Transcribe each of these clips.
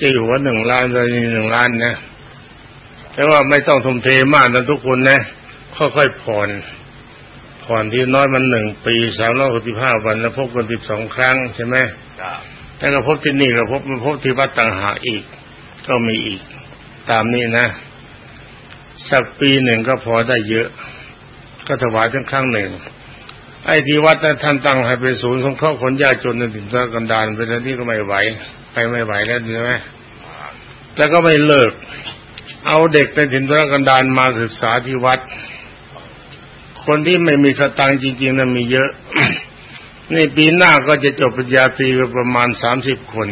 จะอยู่ว่าหนึ่งล้านจะมีหนึ่งล้านนะแต่ว่าไม่ต้องทุ่มเทมากนะทุกคนนะค่อยๆผ่อนผ่อนที่น้อยมันหนึ่งปีสามร้อยหกสิบห้าวันแล้วพบกันสิบสองครั้งใช่ไหมครับแต่ก็พบที่นี่ก็พบมาพบที่วัดต่างหากอีก ก็มีอีก ตามนี้นะสักปีหนึ่งก็พอได้เยอะ ก็ถวายทั้งครั้งหนึ่ง ไอ้ที่วัดนั้นท่านตั้งให้เป็นศูนย์สงเคราะห์คนยากจนในถิ่นทุรกันดารเป็นอะไรที่ก็ไม่ไหว ไปไม่ไหวแล้วใช่ไหมแล้วก็ไม่เลิก เอาเด็กในถิ่นทุรกันดารมาศึกษาที่วัด คนที่ไม่มีสตังค์จริงๆนั้นมีเยอะ ในปีหน้าก็จะจบปริญญาตรีไปประมาณสามสิบคน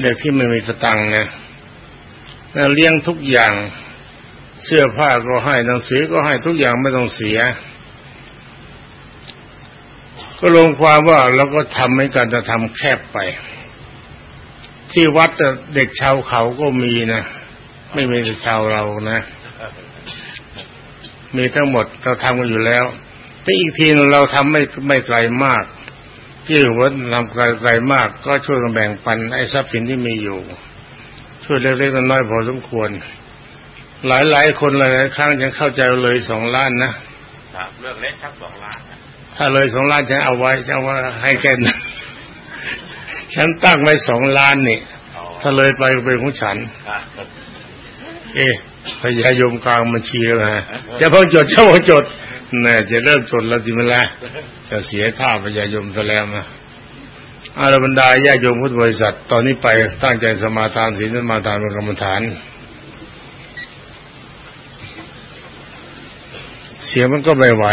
เด็กที่ไม่มีสตังค์นะแล้วเลี้ยงทุกอย่างเสื้อผ้าก็ให้หนังสือก็ให้ทุกอย่างไม่ต้องเสีย ก็ลงความว่าเราก็ทำให้การจะทำแคบไป ที่วัดเด็กชาวเขาก็มีนะไม่มีชาวเรานะ มีทั้งหมดเราทำกันอยู่แล้ว แต่อีกทีนึงเราทำไม่ไม่ไกลมากที่หัวทำไกลไกลมาก ก็ช่วยกันแบ่งปันไอ้ทรัพย์สินที่มีอยู่ ช่วยเล็กๆน้อยๆพอสมควร หลายๆคนหลายๆครั้งยังเข้าใจเลยสองล้านนะเรื่องเล็กครับสองล้าน ถ้าเลยสองล้านฉันเอาไว้ฉันว่าให้แค่นั้นฉันตั้งไว้สองล้านนี่อ๋อถ้าเลยไปก็เป็นของฉันครับเอ๊ะพยายมกลางบัญชีแล้วฮะจะเพิ่งจดจะเพิ่งจดแน่จะเริ่มจดแล้วสิมันละจะเสียค่าพยายมซะแล้วนะอารบรรดาญาโยมพุทธบริษัท ตอนนี้ไปตั้งใจสมาทานศีลสมาทานเป็นกรรมฐาน เสียงมันก็ไม่ไหว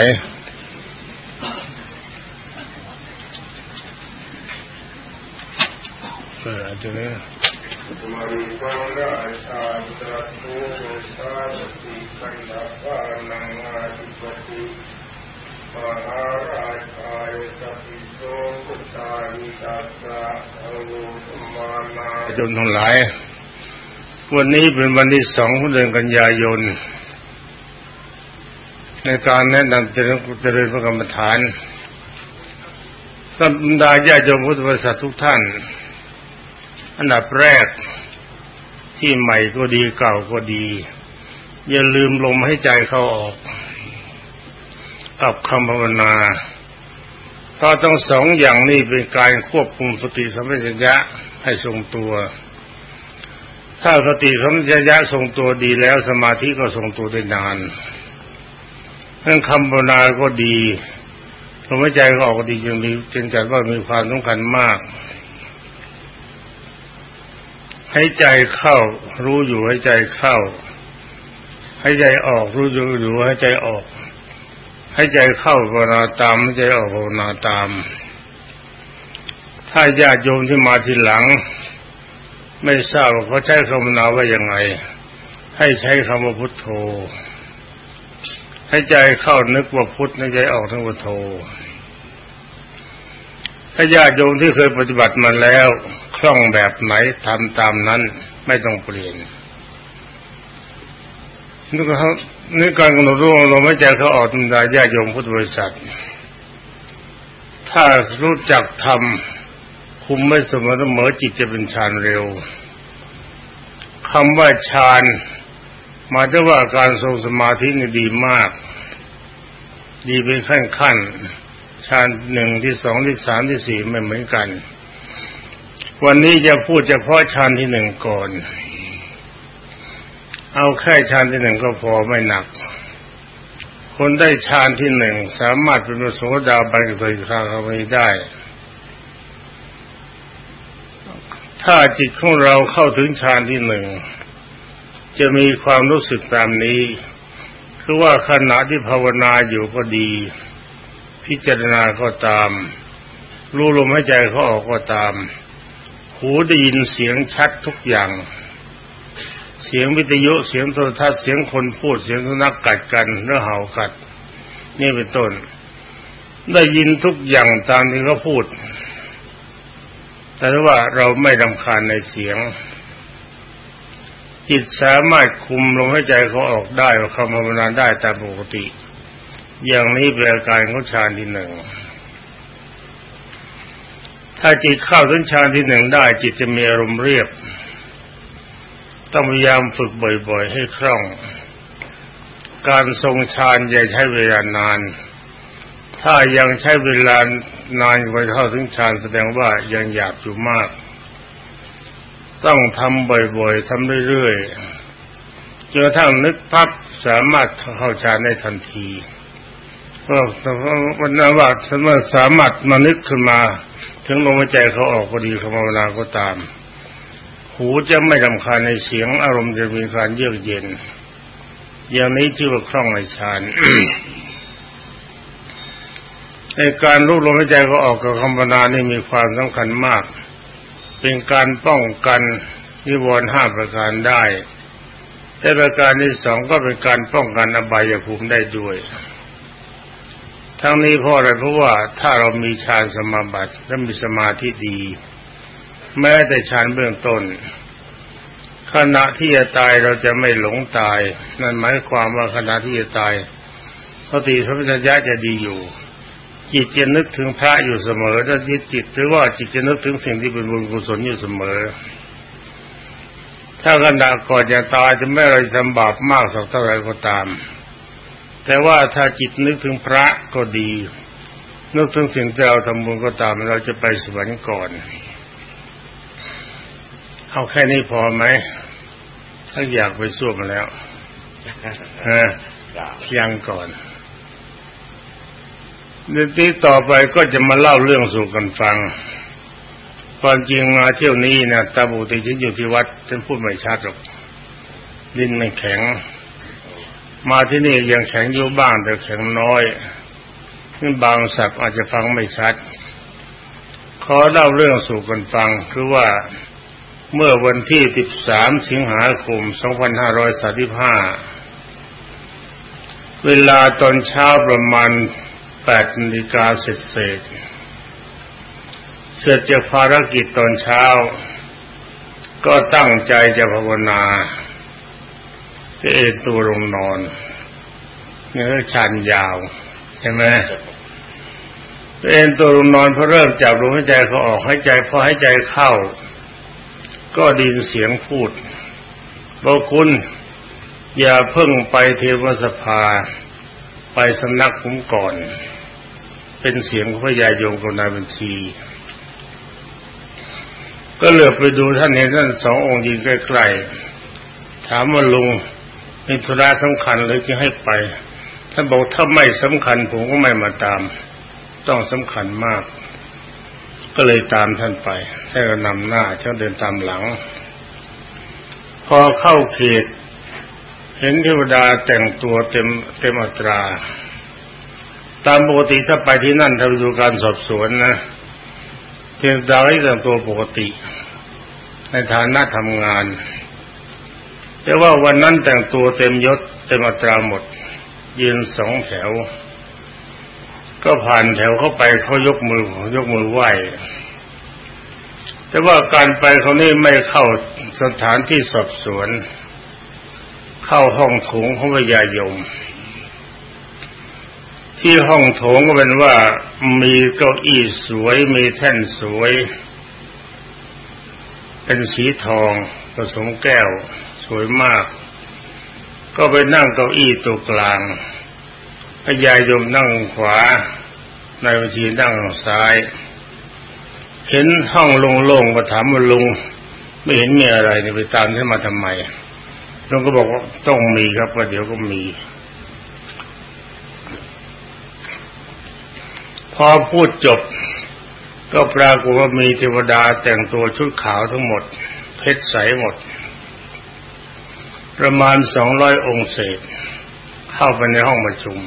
เอออาจจะเนี่ยมาริวังราชาตรัสโตสาติสันดาปานังอาธิปติมหาราชายสัพพิโสพุทธานิตัสสะภะโวธรรมานาจนทั้งหลาย วันนี้เป็นวันที่สองของเดือนกันยายน ในการแนะนำเจริญเจริญพระกรรมฐานสัมดาญาโยมพุทธบริษัททุกท่าน อันดับแรกที่ใหม่ก็ดีเก่าก็ดี อย่าลืมลมให้ใจเข้าออกกับคำภาวนาเพราะทั้งสองอย่างนี้เป็นการควบคุมสติสัมปชัญญะให้ทรงตัว ถ้าสติสัมปชัญญะทรงตัวดีแล้วสมาธิก็ทรงตัวได้นานเรื่องคำภาวนาก็ดีลมหายใจก็ออกดีจึงมีจึงจัดว่ามีความสำคัญมาก ให้ใจเข้า รู้อยู่ให้ใจเข้า ให้ใจออกรู้อยู่อยู่ให้ใจออก ให้ใจเข้าภาวนาตามให้ใจออกภาวนาตาม ถ้าญาติโยมที่มาทีหลัง ไม่ทราบว่าเขาใช้คำภาวนาว่ายังไง ให้ใช้คำว่าพุทโธ ให้ใจเข้านึกว่าพุทธให้ใจออกนึกว่าโธถ้าญาติโยมที่เคยปฏิบัติมาแล้ว คล่องแบบไหนทำตามนั้นไม่ต้องเปลี่ยนนึกเขานึกการกำหนดรู้ลมหายใจเขาออกธรรมดาญาโยมพุทธบริษัท ถ้ารู้จักทำคุมไม่เสมอเสมอจิตจะเป็นฌานเร็วคำว่าฌานหมายถึงว่าการทรงสมาธินี่ดีมาก ดีเป็นขั้นขั้นฌานหนึ่งที่สองที่สามที่สี่ไม่เหมือนกัน วันนี้จะพูดเฉพาะฌานที่หนึ่งก่อน เอาแค่ฌานที่หนึ่งก็พอไม่หนัก คนได้ฌานที่หนึ่งสามารถเป็นพระโสดาบันกับสกิทาคามีได้ ถ้าจิตของเราเข้าถึงฌานที่หนึ่งจะมีความรู้สึกตามนี้ คือว่าขณะที่ภาวนาอยู่ก็ดี พิจารณาก็ตาม รู้ลมหายใจเขาออกก็ตาม หูได้ยินเสียงชัดทุกอย่าง เสียงวิทยุเสียงโทรทัศน์เสียงคนพูดเสียงสุนัขกัดกันหรือเห่ากัด นี่เป็นต้น ได้ยินทุกอย่างตามที่เขาพูด แต่ว่าเราไม่รำคาญในเสียง จิตสามารถคุมลมหายใจเขาออกได้ว่าคำภาวนาได้ตามปกติ อย่างนี้เป็นอาการของฌานที่หนึ่ง ถ้าจิตเข้าถึงฌานที่หนึ่งได้ จิตจะมีอารมณ์เรียบ ต้องพยายามฝึกบ่อยๆ ให้คล่อง การทรงฌานอย่าใช้เวลานาน ถ้ายังใช้เวลานานกว่าเข้าถึงฌานแสดงว่ายังหยาบอยู่มาก ต้องทำบ่อยๆทำเรื่อยๆจนทั่งนึกพับสามารถเข้าฌานได้ทันทีก็วันนั้นว่าสามารถมานึกขึ้นมา ถึงลมหายใจเขาออกก็ดีคำภาวนาก็ตาม หูจะไม่ลำคาญในเสียงอารมณ์จะมีการเยือกเย็น อย่างนี้ชื่อว่าคล่องในฌานในการรู้ลมหายใจเขาออกกับคำภาวนานี่มีความสำคัญมาก เป็นการป้องกันนิวรณ์ห้าประการได้แต่ประการที่สองก็เป็นการป้องกันอบายภูมิได้ด้วย ทั้งนี้เพราะอะไรเพราะว่าถ้าเรามีฌานสมาบัติและมีสมาธิดี แม้แต่ฌานเบื้องต้น ขณะที่จะตายเราจะไม่หลงตาย นั่นหมายความว่าขณะที่จะตายสติสัมปชัญญะจะดีอยู่ จิตจะนึกถึงพระอยู่เสมอถ้าจิตจิตถือว่าจิตจะนึกถึงสิ่งที่เป็นบุญกุศลอยู่เสมอ ถ้าขณะก่อนจะตายจะไม่อะไรทำบาปมากสักเท่าไรก็ตาม แต่ว่าถ้าจิตนึกถึงพระก็ดี นึกถึงสิ่งที่เราทำบุญก็ตามเราจะไปสวรรค์ก่อน เอาแค่นี้พอไหม ถ้าอยากไปสู้มาแล้วฮะยังก่อนเรื่องที่ต่อไปก็จะมาเล่าเรื่องสู่กันฟัง ความจริงมาเที่ยวนี้นะตาบูติฉันอยู่ที่วัดฉันพูดไม่ชัดหรอกดินมันแข็ง มาที่นี่ยังแข็งอยู่บ้างแต่แข็งน้อยซึ่งบางสับอาจจะฟังไม่ชัด ขอเล่าเรื่องสู่กันฟังคือว่าเมื่อวันที่ 13 สิงหาคม 2535 เวลาตอนเช้าประมาณ8นาฬิกาเสร็จเสร็จเสร็จจากภารกิจตอนเช้า ก็ตั้งใจจะภาวนา เอตัวลงนอนเนื้อชันยาวใช่ไหมเอ็นตัวลงนอนพอเริ่มจับลมหายใจเขาออกหายใจพอหายใจเข้า ก็ดินเสียงพูดบอกคุณ อย่าเพิ่งไปเทวสภา ไปสำนักผมก่อน เป็นเสียงพระยายงกนาบัญชี ก็เหลือไปดูท่านเห็นท่านสององค์ยืนใกล้ๆถามว่าลุง มีธุระสำคัญเลยที่ให้ไปท่านบอกถ้าไม่สำคัญผมก็ไม่มาตาม ต้องสำคัญมาก ก็เลยตามท่านไปท่านก็นำหน้าเจ้าเดินตามหลัง พอเข้าเขต เห็นเทวดาแต่งตัวเต็มเต็มอัตรา ตามปกติถ้าไปที่นั่นถ้าไปดูการสอบสวนนะเทวดาให้แต่งตัวปกติ ในฐานะทำงาน แต่ว่าวันนั้นแต่งตัวเต็มยศเต็มอัตราหมด ยืนสองแถว ก็ผ่านแถวเข้าไปเขายกมือยกมือไหว้แต่ว่าการไปเขานี่ไม่เข้าสถานที่สอบสวน เข้าห้องโถงของพญายม ที่ห้องโถงก็เป็นว่ามีเก้าอี้สวยมีแท่นสวย เป็นสีทองผสมแก้ว สวยมาก ก็ไปนั่งเก้าอี้ตัวกลางพญายมนั่งขวา ในวิธีนั่งซ้าย เห็นห้องโล่งๆก็ถามว่าลุง ไม่เห็นมีอะไรนี่ไปตามท่านมาทำไมลุงก็บอกว่าต้องมีครับว่าเดี๋ยวก็มี พอพูดจบ ก็ปรากฏว่ามีเทวดาแต่งตัวชุดขาวทั้งหมด เพชรใสหมด ประมาณสองร้อยองค์เศษ เข้าไปในห้องประชุม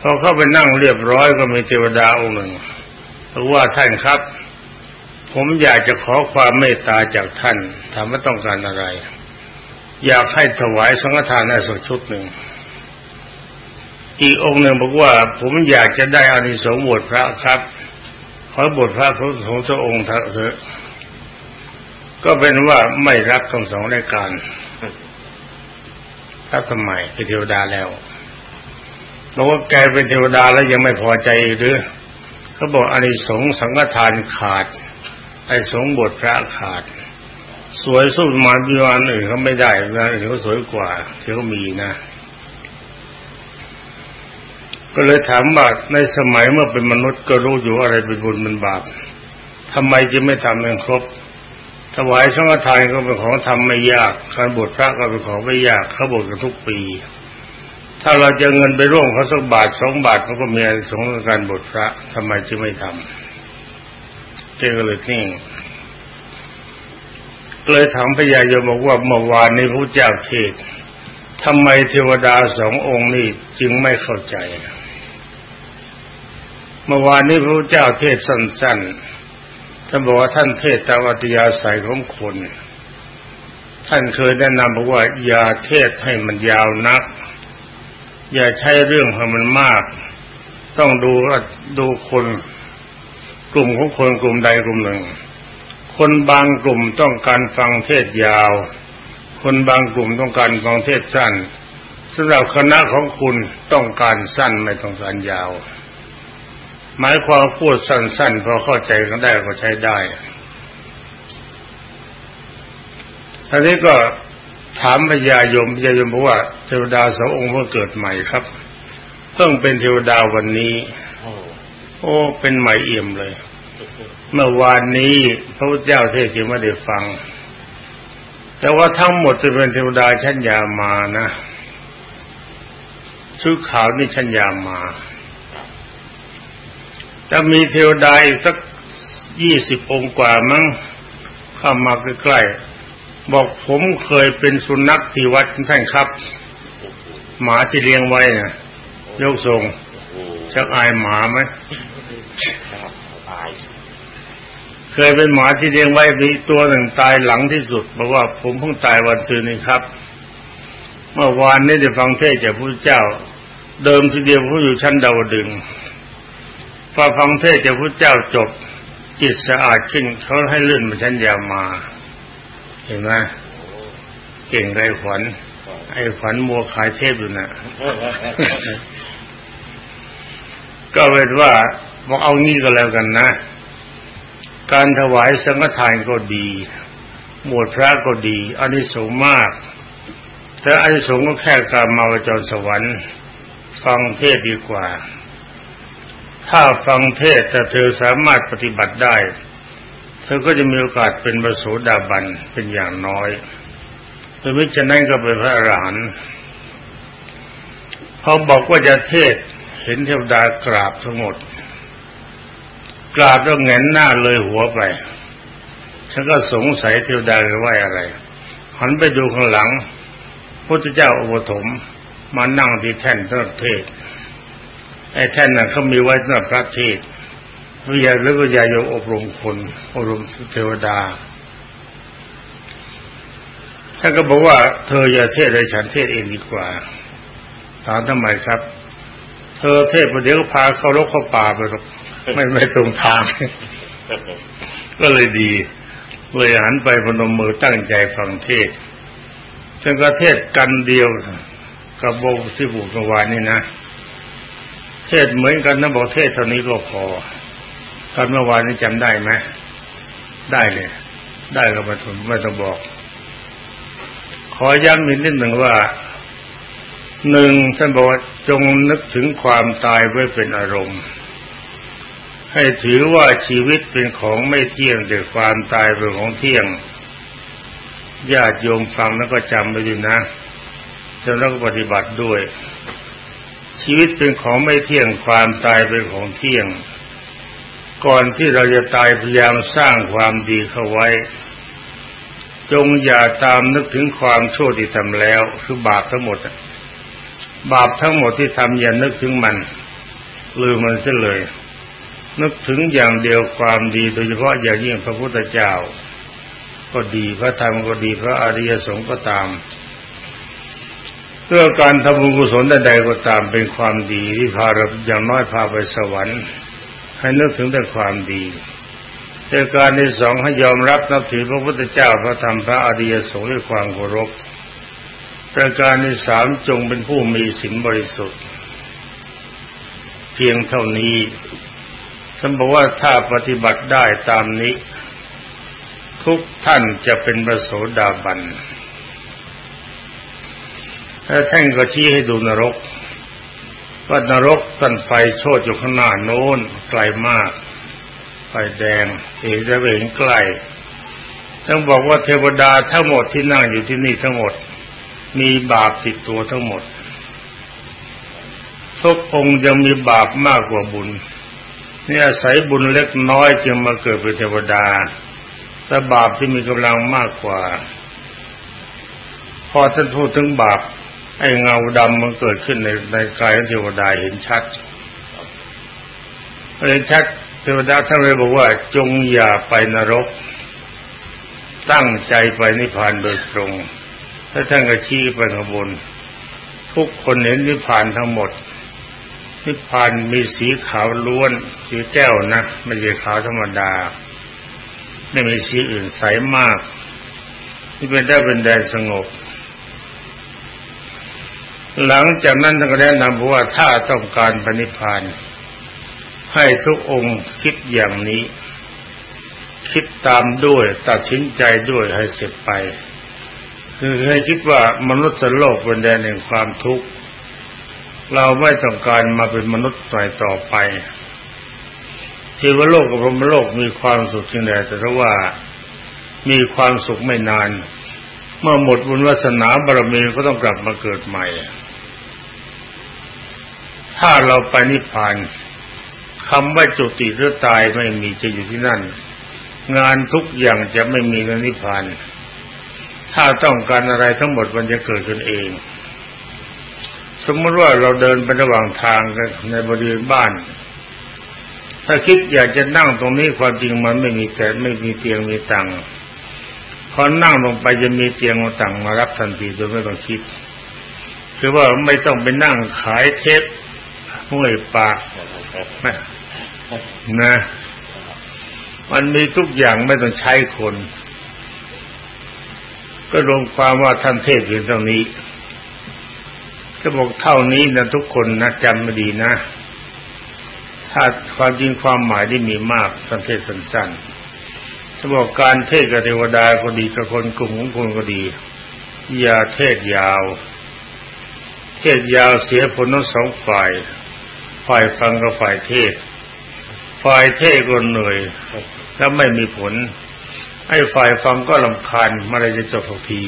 พอเข้าไปนั่งเรียบร้อยก็มีเทวดาองค์หนึ่งบอกว่าท่านครับ ผมอยากจะขอความเมตตาจากท่านถามว่าต้องการอะไร อยากให้ถวายสังฆทานให้สักชุดหนึ่งอีกองค์หนึ่งบอกว่า ผมอยากจะได้อานิสงส์บวชพระครับขอบวชพระของพระองค์เถอะ ก็เป็นว่าไม่รับทั้งสองรายการถ้าทำไมเป็นเทวดาแล้วบอกว่าแกเป็นเทวดาแล้วยังไม่พอใจหรือเขาบอกอานิสงส์สังฆทานขาดไอ้สงบทพระขาด สวยสู้มาบิวานอื่นเขาไม่ได้บิวานอื่นเขาสวยกว่าที่เขามีนะ ก็เลยถามว่าในสมัยเมื่อเป็นมนุษย์ก็รู้อยู่อะไรเป็นบุญเป็นบาปทำไมจึงไม่ทำให้ครบ ถวายสังฆทานก็เป็นของทำไม่ยากการบวชพระก็เป็นของไม่ยากเขาบวชกันทุกปี ถ้าเราจะเงินไปร่วมเขาสักบาทสองบาทเขาก็มีสงการบวชพระทำไมจึงไม่ทำเก็เลยนิ่งเลยถามพญายมบอกว่าเมื่อวานนี้พระเจ้าเทศทำไมเทวดาสององค์นี้จึงไม่เข้าใจ เมื่อวานนี้พระเจ้าเทศสั้นๆานบอกว่าท่านเทศตามอัตยาศัยของคน ท่านเคยแนะนำบอกว่าอย่าเทศให้มันยาวนัก อย่าใช้เรื่องให้มันมาก ต้องดูดูคนกลุ่มของคนกลุ่มใดกลุ่มหนึ่ง คนบางกลุ่มต้องการฟังเทศยาว คนบางกลุ่มต้องการฟังเทศสั้นสำหรับคณะของคุณต้องการสั้นไม่ต้องการยาว หมายความพูดสั้นๆ พอเข้าใจกันได้ก็ใช้ได้ทีนี้ก็ถามพญายมพญายมบอกว่าเทวดาสององค์เพิ่งเกิดใหม่ครับ เพิ่งเป็นเทวดาวันนี้โอ้เป็นใหม่เอี่ยมเลย เมื่อวานนี้พระพุทธเจ้าเทศจึงไม่ได้ฟัง แต่ว่าทั้งหมดจะเป็นเทวดาชั้นยามานะชุดขาวนี่ชั้นยามา จะมีเทวดาอีกสักยี่สิบองค์กว่ามั้งเข้ามาใกล้ๆบอกผมเคยเป็นสุนัขที่วัดท่านครับ หมาที่เลี้ยงไว้นะยกทรงชักอายหมาไหมเคยเป็นหมาที่เลี้ยงไว้มีตัวหนึ่งตายหลังที่สุดบอกว่าผมเพิ่งตายวันซืนนี้ครับ เมื่อวานนี้ได้ฟังเทศจากพระเจ้า เดิมทีเดียวผู้อยู่ชั้นดาวดึง พอฟังเทศจากพระเจ้าจบ จิตสะอาดขึ้นเขาให้เลื่อนมาชั้นยามา เห็นไหมเก่งไรขวัญไอ้ขวัญมัวขายเทพอยู่นะก็เป็นว่าบอกเอางี้ก็แล้วกันนะ การถวายสังฆทานก็ดี หมวดพระก็ดีอันนี้สูงมาก แต่อันนี้สูงก็แค่การมาวจรสวรรค์ ฟังเทศดีกว่า ถ้าฟังเทศแต่เธอสามารถปฏิบัติได้ เธอก็จะมีโอกาสเป็นบรโสดาบันเป็นอย่างน้อยหรือมิฉะนั้นก็เป็นพระอรหันต์พอบอกว่าจะเทศเห็นเทวดากราบทั้งหมด กราบแล้วเงนหน้าเลยหัวไป ฉันก็สงสัยเทวดาจะว่าอะไร หันไปดูข้างหลังพุทธเจ้าอุปถมมานั่งที่แท่นสำหรับเทศ ไอ้แท่นน่ะเขามีไว้สำหรับพระเทศวิญญาณหรือวิญญาณอบรมคนอบรมเทวดาท่านก็บอกว่าเธออย่าเทศเลยฉันเทศเองดีกว่า ถามทำไมครับ เธอเทศประเดี๋ยวพาเขาลกเข้าป่าไปหรอกไม่ไม่ตรงทาง ก็เลยดี เลยหันไปพนมมือตั้งใจฟังเทศจนกระเทศกันเดียวกับโบที่บุกวานนี่นะ เทศเหมือนกันนะบอกเทศเท่านี้ก็พอตอนเมื่อวานนี้จำได้ไหมได้เลย ได้ก็ไม่ต้องไม่ต้องบอก ขอย้ำอีกนิดหนึ่งว่าหนึ่งท่านบอกจงนึกถึงความตายไว้เป็นอารมณ์ ให้ถือว่าชีวิตเป็นของไม่เที่ยงแต่ความตายเป็นของเที่ยงญาติโยมฟังแล้วก็จำไว้ดีนะจะต้องปฏิบัติด้วย ชีวิตเป็นของไม่เที่ยงความตายเป็นของเที่ยง ก่อนที่เราจะตายพยายามสร้างความดีเข้าไว้ จงอย่าตามนึกถึงความชั่วที่ทำแล้ว คือบาปทั้งหมด บาปทั้งหมดที่ทำอย่านึกถึงมันลืมมันเสียเลย นึกถึงอย่างเดียวความดีโดยเฉพาะอย่างยิ่งพระพุทธเจ้า ก็ดีพระธรรมก็ดีพระอริยสงฆ์ก็ตาม เพื่องการทำบุญกุศลใดๆก็ตามเป็นความดีที่พาเราอย่างน้อยพาไปสวรรค์ ให้นึกถึงแต่ความดีแต่องการที่สองให้ยอมรับนับถือพระพุทธเจ้าพระธรรมพระอริยสงฆ์ด้วยความเคารพประการที่สามจงเป็นผู้มีศีลบริสุทธิ์ เพียงเท่านี้ท่านบอกว่าถ้าปฏิบัติได้ตามนี้ ทุกท่านจะเป็นประโสดาบัน แล้วท่านก็ชี้ให้ดูนรกว่านรกตันไฟโชดอยู่ข้างหน้าโน้นไกลมาก ไฟแดงเห็นจะเห็นใกล้ต้องบอกว่าเทวดาทั้งหมดที่นั่งอยู่ที่นี่ทั้งหมด มีบาปติดตัวทั้งหมดทุกองค์ยังมีบาปมากกว่าบุญนี่อาศัยบุญเล็กน้อยจึงมาเกิดเป็นเทวดา แต่บาปที่มีกำลังมากกว่า พอท่านพูดถึงบาป ไอ้เงาดำมันเกิดขึ้นในในกายของเทวดาเห็นชัดเห็นชัดเทวดาท่านเลยบอกว่า จงอย่าไปนรก ตั้งใจไปนิพพานโดยตรงถ้าท่านก็ชี้ไปข้างบน ทุกคนเห็นนิพพานทั้งหมด นิพพานมีสีขาวล้วน สีแก้วนะไม่ใช่ขาวธรรมดา ไม่มีสีอื่นใสมาก ที่เป็นได้เป็นแดนสงบ หลังจากนั้นท่านก็แนะนำว่าถ้าต้องการปณิพาน ให้ทุกองค์คิดอย่างนี้ คิดตามด้วยตัดสินใจด้วยให้เสร็จไป คือให้คิดว่ามนุษย์โลกเป็นแดนแห่งความทุกข์เราไม่ต้องการมาเป็นมนุษย์ต่อยต่อไปเทวโลกกับพรหมโลกมีความสุขจริงแต่ถ้าว่ามีความสุขไม่นาน เมื่อหมดบุญวาสนาบารมีก็ต้องกลับมาเกิดใหม่ ถ้าเราไปนิพพานคำว่าจุติหรือตายไม่มีจะอยู่ที่นั่น งานทุกอย่างจะไม่มีในนิพพาน ถ้าต้องการอะไรทั้งหมดมันจะเกิดขึ้นเอง สมมติว่าเราเดินไประหว่างทางในบริเวณบ้าน ถ้าคิดอยากจะนั่งตรงนี้ความจริงมันไม่มีแต่ไม่มีเตียงมีตังพอนั่งลงไปจะมีเตียงมาตังมารับทันทีโดยไม่ต้องคิด คือว่าไม่ต้องไปนั่งขายเทป ห้วยปากนะ มันมีทุกอย่างไม่ต้องใช้คน ก็รวมความว่าท่านเทศเพียงเท่านี้จะบอกเท่านี้นะทุกคนนะจำมาดีนะ ถ้าความจริงความหมายที่มีมากท่านเทศสั้นๆจะบอกการเทศกับเทวดาก็ดีกับคนกลุ่มของคนก็ดี อย่าเทศยาว เทศยาวเสียผลทั้งสองฝ่าย ฝ่ายฟังกับฝ่ายเทศ ฝ่ายเทศก็เหนื่อยแล้วไม่มีผลให้ฝ่ายฟังก็ลำคาญเมื่อไรจะจบทุกที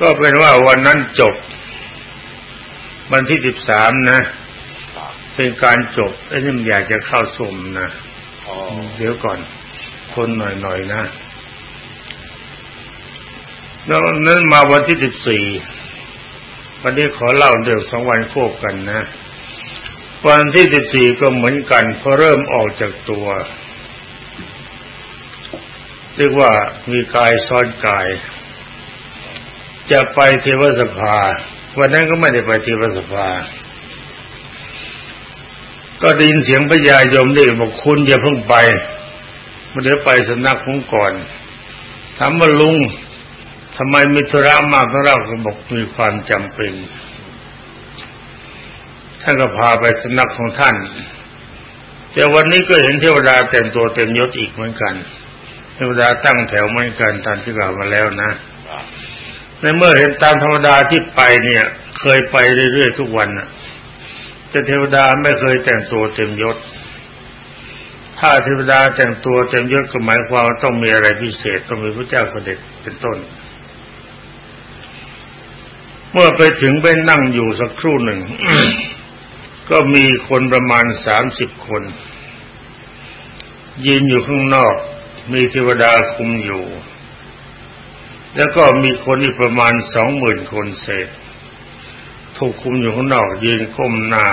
ก็เป็นว่าวันนั้นจบ วันที่สิบสามนะ เป็นการจบไอ้นี่มันอยากจะเข้าสมนะเดี๋ยวก่อน คนหน่อยๆนะแล้วนั้นมาวันที่สิบสี่ วันนี้ขอเล่าเรื่องสองวันควบกันนะ วันที่สิบสี่ก็เหมือนกันพอเริ่มออกจากตัว เรียกว่ามีกายซ้อนกาย จะไปเทวสภา วันนั้นก็ไม่ได้ไปเทวสภา ก็ดินเสียงพญายมเรียกบอกคุณอย่าเพิ่งไปมาเดี๋ยวไปสนักของก่อนถามว่าลุง ทำไมมีธุระมากของเราก็บอกมีความจำเป็น ท่านก็พาไปสนักของท่าน แต่วันนี้ก็เห็นเทวดาแต่งตัวเต็มยศอีกเหมือนกัน เทวดาตั้งแถวเหมือนกันตามที่กล่าวมาแล้วนะในเมื่อเห็นตามธรรมดาที่ไปเนี่ย เคยไปเรื่อยๆทุกวันน่ะแต่เทวดาไม่เคยแต่งตัวเต็มยศ ถ้าเทวดาแต่งตัวเต็มยศก็หมายความว่าต้องมีอะไรพิเศษต้องมีพระเจ้าเสด็จเป็นต้น เมื่อไปถึงไปนั่งอยู่สักครู่หนึ่ง ก็มีคนประมาณสามสิบคน ยืนอยู่ข้างนอก มีเทวดาคุมอยู่ แล้วก็มีคนอีกประมาณสองหมื่นคนเศษถูกคุมอยู่ข้างนอก ยืนก้มหน้า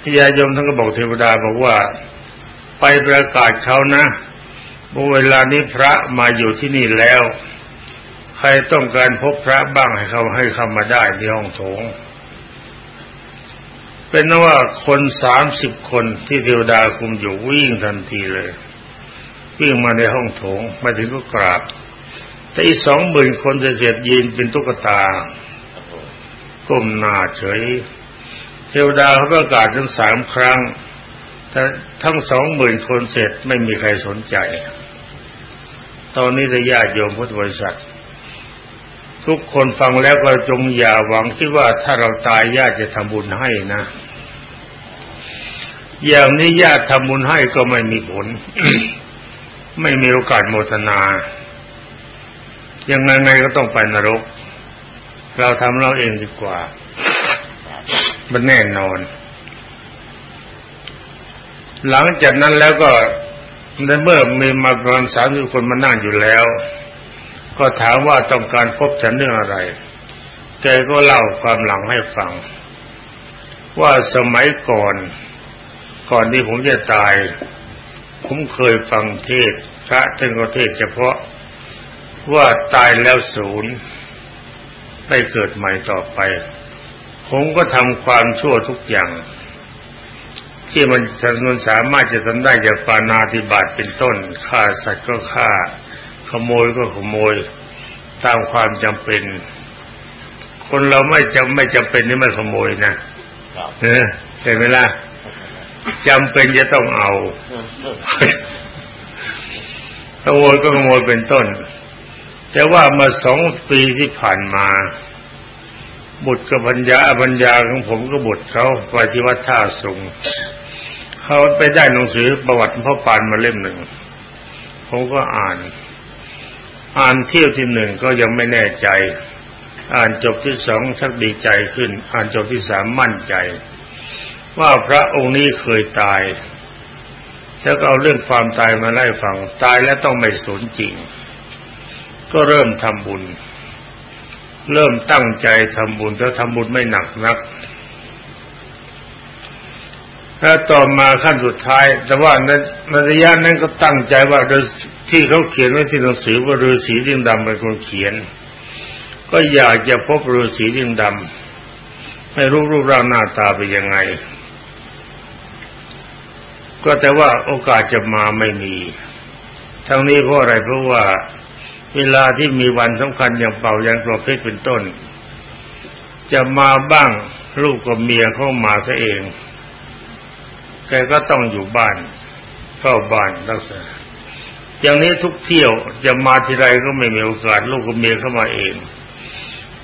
พญายมท่านก็บอกเทวดาบอกว่า ไปประกาศเขานะเวลานี้พระมาอยู่ที่นี่แล้ว ใครต้องการพบพระบ้างให้เขาให้เข้ามาได้ในห้องโถง เป็นนว่าคนสามสิบคนที่เทวดาคุมอยู่วิ่งทันทีเลย วิ่งมาในห้องโถงมาถึงก็กราบ แต่อีสองหมื่นคนจะเสียดยืนเป็นตุ๊กตาก้มหน้าเฉย เทวดาเขาประกาศถึงสามครั้ง แต่ทั้งสองหมื่นคนเสร็จไม่มีใครสนใจ ตอนนี้จะญาติโยมพุทธบริษัท ทุกคนฟังแล้วก็จงอย่าหวังคิดว่าถ้าเราตายญาติจะทำบุญให้นะ อย่างนี้ญาติทำบุญให้ก็ไม่มีผล ไม่มีโอกาสโมทนา ยังไงไงก็ต้องไปนรก เราทำเราเองดีกว่า มันแน่นอน หลังจากนั้นแล้วก็ในเมื่อมีมาประมาณสามสิบคนมานั่งอยู่แล้ว ก็ถามว่าต้องการพบฉันเรื่องอะไร แกก็เล่าความหลังให้ฟัง ว่าสมัยก่อน ก่อนที่ผมจะตาย ผมเคยฟังเทศพระท่านก็เทศเฉพาะว่าตายแล้วศูนย์ได้เกิดใหม่ต่อไป ผมก็ทำความชั่วทุกอย่าง ที่มันมันสามารถจะทำได้จากปานาติบาตเป็นต้นฆ่าสัตว์ก็ฆ่า ขโมยก็ขโมยตามความจำเป็น คนเราไม่จำไม่จำเป็นนี่ไม่ขโมยนะเออเห็นไหมล่ะจำเป็นจะต้องเอาขโมยก็ขโมยเป็นต้น แต่ว่ามาสองปีที่ผ่านมาบุตรกับปัญญาปัญญาของผมก็บุตรเขาไปที่วัดท่าสุงเขาไปได้หนังสือประวัติพ่อปานมาเล่มหนึ่ง ผมก็อ่าน อ่านเที่ยวที่หนึ่งก็ยังไม่แน่ใจ อ่านจบที่สองชักดีใจขึ้น อ่านจบที่สามมั่นใจ ว่าพระองค์นี้เคยตายแล้วก็เอาเรื่องความตายมาไล่ฟังตายแล้วต้องไม่สูญจริง ก็เริ่มทำบุญ เริ่มตั้งใจทำบุญแต่ทำบุญไม่หนักนักแล้วต่อมาขั้นสุดท้าย แต่ว่าในระยะนั้นก็ตั้งใจว่าโดย ที่เขาเขียนไว้ที่หนังสือว่าฤาษีดิงดำเป็นคนเขียน ก็อยากจะพบฤาษีดิงดำไม่รู้รูปร่างหน้าตาเป็นยังไง ก็แต่ว่าโอกาสจะมาไม่มี ทั้งนี้เพราะอะไรเพราะว่าเวลาที่มีวันสำคัญอย่างเป่ายันกรอเพชรเป็นต้น จะมาบ้างลูกกับเมียเข้ามาซะเองแกก็ต้องอยู่บ้านเฝ้าบ้านรักษา อย่างนี้ทุกเที่ยวจะมาทีไรก็ไม่มีโอกาสลูกกับเมียเข้ามาเอง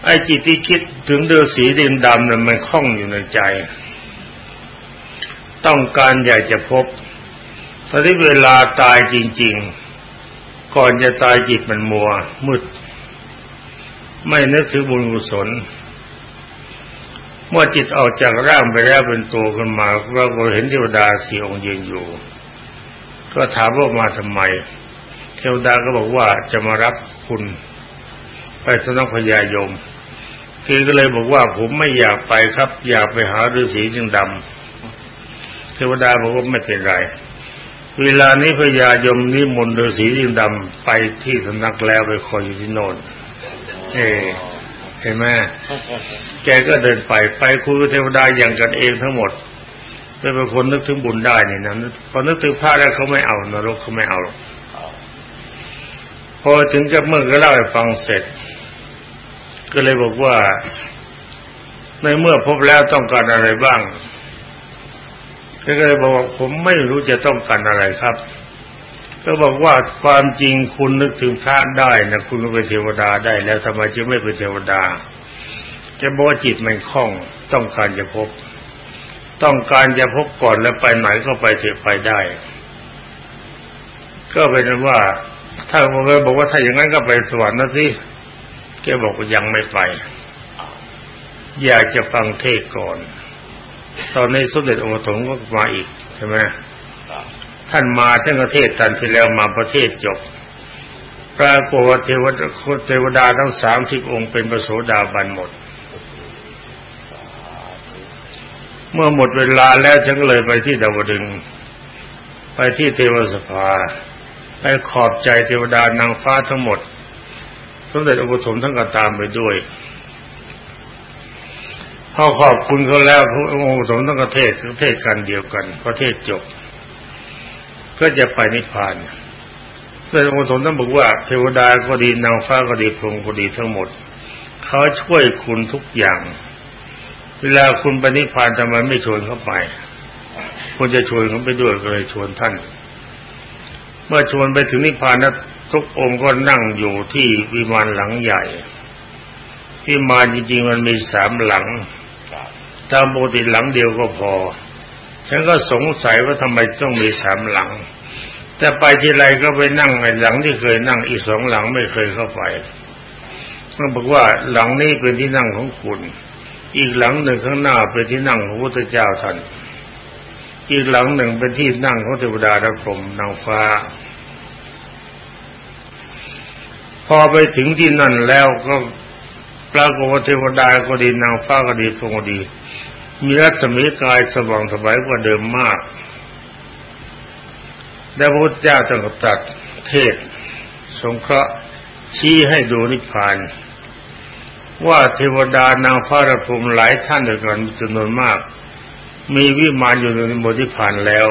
ไอ้จิตที่คิดถึงเดือสีดินดำนั้นมันคล้องอยู่ในใจ ต้องการอยากจะพบตอนที่เวลาตายจริง ๆ ก่อนจะตายจิตมันมัว มืด ไม่นึกถึงบุญกุศลเมื่อจิตออกจากร่างไปแล้วเป็นตัวขึ้นมาเราก็เห็นเทวดาสี่องค์ยืนอยู่ ก็ถามว่ามาทำไม เทวดาก็บอกว่าจะมารับคุณไปสนักพญายมคือก็เลยบอกว่าผมไม่อยากไปครับ อยากไปหาฤาษีจึงดำเทวดาบอกว่าไม่เป็นไร เวลานี้พญายมนิมนต์ฤาษีจึงดำไปที่สนักแล้วไปคอยอยู่ที่โน่นเอเห็นไหมแกก็เดินไปไปคุยเทวดาอย่างกันเองทั้งหมดเป็นคนนึกถึงบุญได้เนี่ยนะพอนึกถึงพระแล้วเขาไม่เอานรกเขาไม่เอาพอ อถึงจะเมื่อก็เล่าให้ฟังเสร็จ ก็เลยบอกว่า ในเมื่อพบแล้วต้องการอะไรบ้างก็เลยบอกว่าผมไม่รู้จะต้องการอะไรครับ ก็บอกว่าความจริงคุณนึกถึงพระได้นะคุณก็เป็นเทวดาได้ แล้วทำไมจึงไม่เป็นเทวดาจะบอกว่าจิตมันคล่อง ต้องการจะพบ ต้องการจะพบก่อนแล้วไปไหนก็ไปเถอะไปได้ ก็เป็นว่า ถ้าผมเคยบอกว่าถ้าอย่างนั้นก็ไปสวรรค์นะสิแกบอกว่ายังไม่ไป อยากจะฟังเทศก่อน ตอนนี้สมเด็จองค์ถงก็มาอีกใช่ไหมท่านมาท่านก็เทศตันที่แล้วมาประเทศจบปรากฏว่าเทวดาเทวดาทั้งสามสิบองค์เป็นประโสดาบันหมด เมื่อหมดเวลาแล้วฉันเลยไปที่ดาวดึง ไปที่เทวสภา ไปขอบใจเทวดานางฟ้าทั้งหมด สมเด็จอุปถมทั้งก็ตามไปด้วยพอขอบคุณเขาแล้วพระองค์สมทั้งประเทศประเทศกันเดียวกัน ประเทศจบ ก็จะไปนิพพานสมเด็จองค์สมท่านบอกว่าเทวดาก็ดีนางฟ้าก็ดีพรหมก็ดีทั้งหมดเขาช่วยคุณทุกอย่าง เวลาคุณไปณิพานทำไมไม่ชวนเข้าไปคุณจะชวนเขาไปด้วยก็เลยชวนท่าน เมื่อชวนไปถึงนิพพานนะทุกองค์ก็นั่งอยู่ที่วิมานหลังใหญ่วิมานจริงๆมันมีสามหลัง ตามปกติหลังเดียวก็พอ ฉันก็สงสัยว่าทำไมต้องมีสามหลัง แต่ไปที่ไรก็ไปนั่งในหลังที่เคยนั่งอีกสองหลังไม่เคยเข้าไปต้องบอกว่าหลังนี้เป็นที่นั่งของคุณ อีกหลังหนึ่งข้างหน้าเป็นที่นั่งของพระพุทธเจ้าท่าน อีกหลังหนึ่งเป็นที่นั่งของเทวดาและพรหมนางฟ้า พอไปถึงที่นั่นแล้วก็ปรากฏว่าเทวดาก็ดีนางฟ้าก็ดีพรหมก็ดี มีรัศมีกายสว่างสบายกว่าเดิมมากแล้พระพุทธเจ้าจึงตรัสเทศ สงเคราะห์ชี้ให้ดูนิพพาน ว่าเทวดานางฟ้าระพรมหลายท่านด้วยกันจำนวนมาก มีวิมานอยู่ในบนนิพพานแล้ว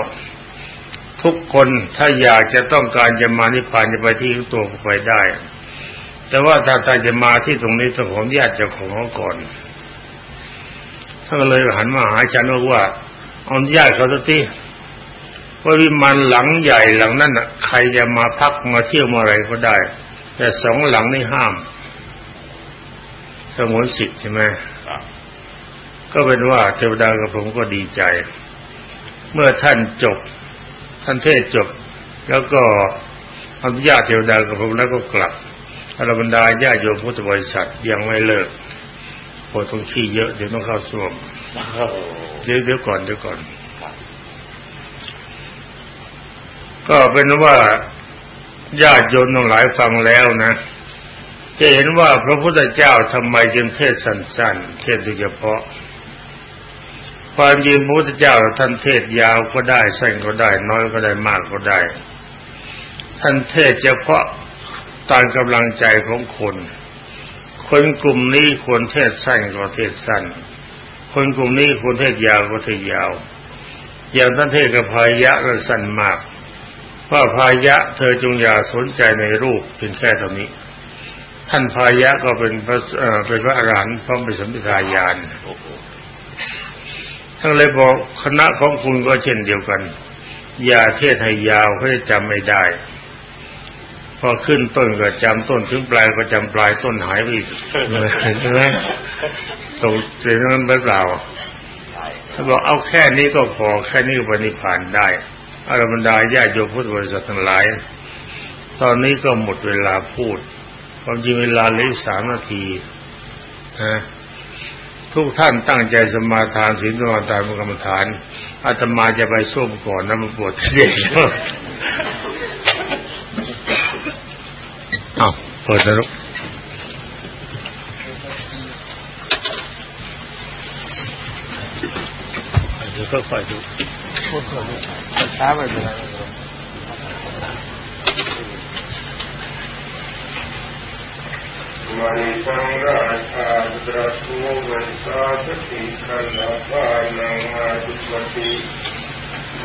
ทุกคนถ้าอยากจะต้องการจะมานิพพานจะไปที่ตัวไปได้ แต่ว่าถ้าถ้าจะมาที่ตรงนี้ต้องขออนุญาตเจ้าของก่อนท่านเลยหันมาหาฉันว่าเอาอนุญาตเขาสักทีว่าวิมานหลังใหญ่หลังนั้นอะใครจะมาพักมาเที่ยวมาอะไรก็ได้ แต่สองหลังนี่ห้ามสมุนสิทธิ์ใช่ไหม ก็เป็นว่าเทวดากับผมก็ดีใจ เมื่อท่านจบ ท่านเทศจบ แล้วก็อนุญาตเทวดากับผมแล้วก็กลับอรบรรดาญาโยมพุทธบริษัทยังไม่เลิกโอต้องขี้เยอะเดี๋ยวต้องเข้าส้วมเดี๋ยวเดี๋ยวก่อนเดี๋ยวก่อน ก็เป็นว่าญาติโยมทั้งหลายฟังแล้วนะ จะเห็นว่าพระพุทธเจ้าทำไมจึงเทศสั้นๆ เทศโดยเฉพาะ ความจริงพระพุทธเจ้าท่านเทศยาวก็ได้สั้นก็ได้ น้อยก็ได้มากก็ได้ ท่านเทศเฉพาะตามกำลังใจของคน คนกลุ่มนี้ควรเทศสั้นก็เทศสั้น คนกลุ่มนี้ควรเทศยาวก็เทศยาว อย่างท่านเทศกับพายะก็สั้นมากว่าพายะเธอจงอย่าสนใจในรูปเพียงแค่เท่านี้ ท่านพายะก็เป็นพระเป็นพระอรหันต์พร้อมเป็นสัมปทายาน ท่านเลยบอกคณะของคุณก็เช่นเดียวกัน อย่าเทศให้ยาวเขาจะจำไม่ได้ พอขึ้นต้นก็จำต้นถึงปลายก็จำปลายต้นหายไปอีกใช่ไหมตรงเรื่องนั้นเปล่าถ้าบอกเอาแค่นี้ก็พอแค่นี้ก็ปฏิผ่านได้อารบรรดาญาโยพุทธบริษัททั้งหลาย ตอนนี้ก็หมดเวลาพูดความจริงเวลาเหลือสามนาทีนะ ทุกท่านตั้งใจสมาทานศีลสมาทานกรรมฐานอาตมาจะไปส้มก่อนนะมันปวดเด็กเอาเปิดนะลูกเดี๋ยวค่อยๆดูช้าไปเลยมันสังราชาตระทูวันสาสติขันธ์ปานังอาทิปติมหาราชาย हमारे संगासो वर्षापति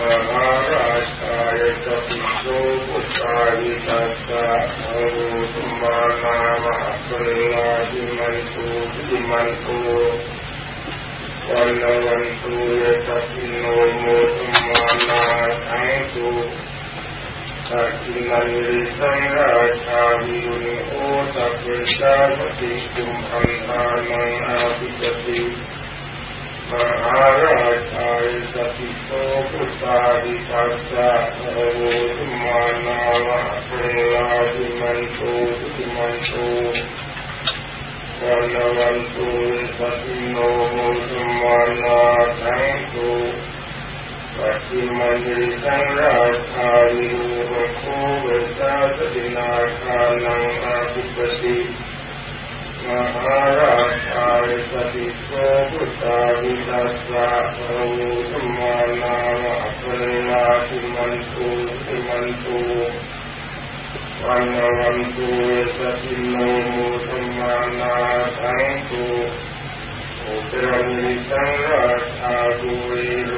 महाराष्ट्राय तपिशो उत्साहिता महाप्रहलादिमन्तो विमन्तो वर्णवन्तो यतपिनो मोतुमानाथान्तु सखिमन्विसङ्गाचार्यो สะอรุตุมานามะปลาหิมันตุหิมันตุวันวันตุยตัสิโนโมตุมานาทังตุตักินันริสังราชาวิยุนโอตักเวชาปฏิคุมอันตานังอาภิจติมหาราชายสติโตพุทธาวิปัสสะโอตุมานา วะเปลาวิมันตุติมันตุวันวันตุสัติโนโมสมานาทังตุ ปัจจิมันริสังราชาวิโรโคเวสาสตินาคานังอาภิปติมหาราชาสติโสพุทธาวิตัสสะโอสมานาวะปริลาติมันตุติมันตุวันวันตุสติโนโมธรรมานาทังตุอุปรานิสังราชาดุเวโล